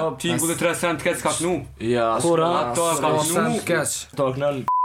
Po, ti ku të tre sen të kesh ka nu. Ja, s'ka të kesh. Po, ra, s'ka kesh. Tok